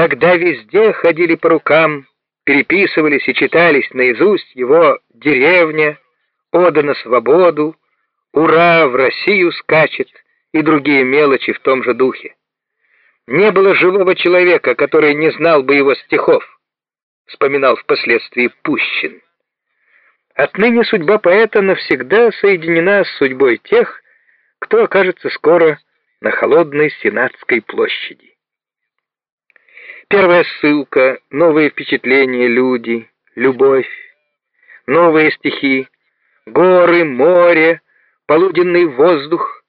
Тогда везде ходили по рукам, переписывались и читались наизусть его «Деревня», «Ода на свободу», «Ура, в Россию скачет» и другие мелочи в том же духе. Не было живого человека, который не знал бы его стихов, вспоминал впоследствии Пущин. Отныне судьба поэта навсегда соединена с судьбой тех, кто окажется скоро на холодной Сенатской площади. Первая ссылка, новые впечатления, люди, любовь, новые стихи, горы, море, полуденный воздух,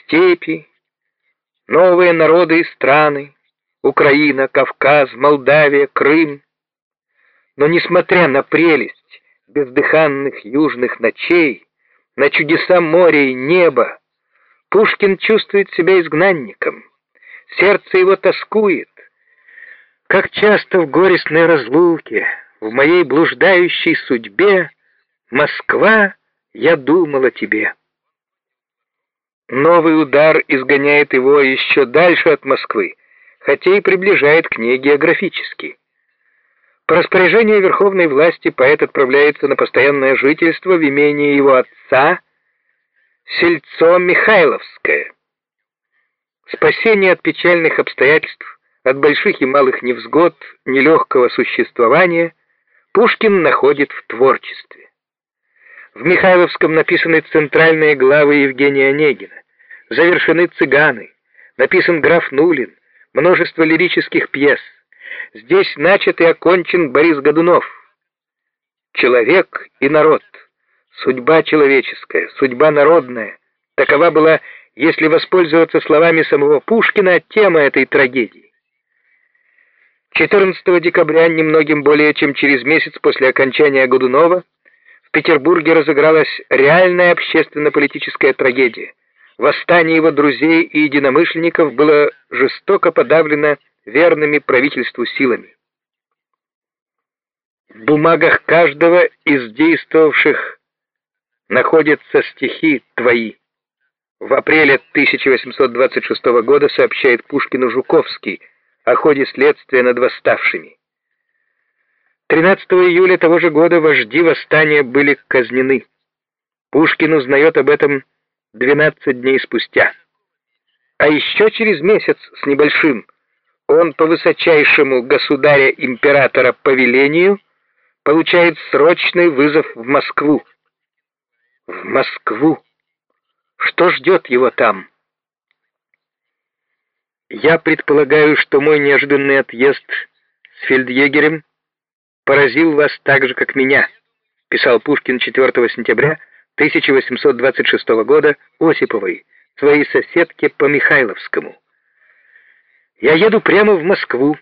степи, новые народы и страны, Украина, Кавказ, Молдавия, Крым. Но несмотря на прелесть бездыханных южных ночей, на чудеса моря и неба, Пушкин чувствует себя изгнанником, сердце его тоскует. Как часто в горестной разлуке, в моей блуждающей судьбе, Москва, я думал о тебе. Новый удар изгоняет его еще дальше от Москвы, хотя и приближает к ней географически. По распоряжению верховной власти поэт отправляется на постоянное жительство в имение его отца, сельцо Михайловское. Спасение от печальных обстоятельств, от больших и малых невзгод, нелегкого существования Пушкин находит в творчестве. В Михайловском написаны центральные главы Евгения Онегина, завершены «Цыганы», написан «Граф Нулин», множество лирических пьес. Здесь начат и окончен Борис Годунов. Человек и народ, судьба человеческая, судьба народная. Такова была, если воспользоваться словами самого Пушкина, тема этой трагедии. 14 декабря, немногим более чем через месяц после окончания Годунова, Петербурге разыгралась реальная общественно-политическая трагедия. Восстание его друзей и единомышленников было жестоко подавлено верными правительству силами. В бумагах каждого из действовавших находятся стихи твои. В апреле 1826 года сообщает Пушкину Жуковский о ходе следствия над восставшими. 13 июля того же года вожди восстания были казнены. Пушкин узнает об этом 12 дней спустя. А еще через месяц с небольшим он по высочайшему государя-императора повелению получает срочный вызов в Москву. В Москву. Что ждет его там? Я предполагаю, что мой неожиданный отъезд с фельдъегерем поразил вас так же, как меня», писал Пушкин 4 сентября 1826 года Осиповой, своей соседке по Михайловскому. «Я еду прямо в Москву,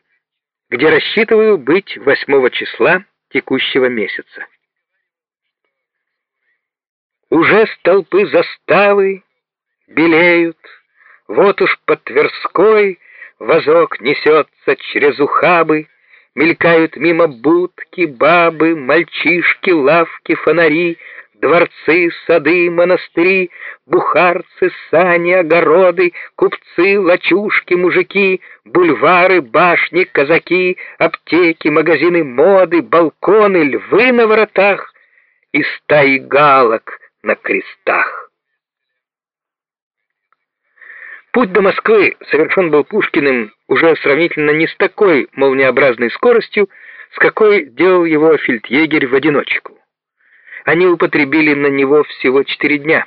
где рассчитываю быть 8 числа текущего месяца. Уже столпы заставы белеют, вот уж под Тверской возок несется через ухабы, Мелькают мимо будки, бабы, мальчишки, лавки, фонари, Дворцы, сады, монастыри, бухарцы, сани, огороды, Купцы, лачушки, мужики, бульвары, башни, казаки, Аптеки, магазины моды, балконы, львы на воротах И стаи галок на крестах. Путь до Москвы совершен был Пушкиным уже сравнительно не с такой молниеобразной скоростью, с какой делал его фельдъегерь в одиночку. Они употребили на него всего четыре дня.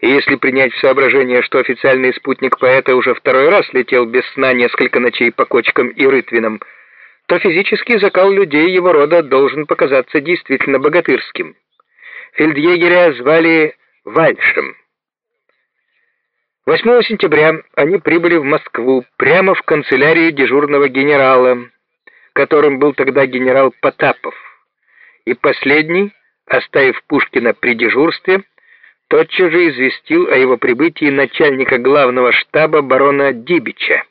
И если принять в соображение, что официальный спутник поэта уже второй раз летел без сна несколько ночей по кочкам и рытвинам, то физический закал людей его рода должен показаться действительно богатырским. Фельдъегеря звали Вальшем. 8 сентября они прибыли в Москву прямо в канцелярию дежурного генерала, которым был тогда генерал Потапов. И последний, оставив Пушкина при дежурстве, тотчас же известил о его прибытии начальника главного штаба барона Дибича.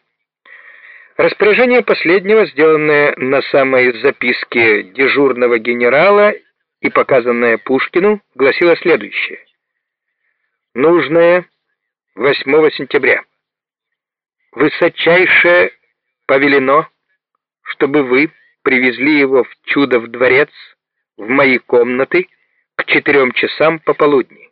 Распоряжение последнего, сделанное на самой записке дежурного генерала и показанное Пушкину, гласило следующее. Нужное 8 сентября. Высочайшее повелено, чтобы вы привезли его в Чудов дворец, в мои комнаты, к четырем часам пополудни.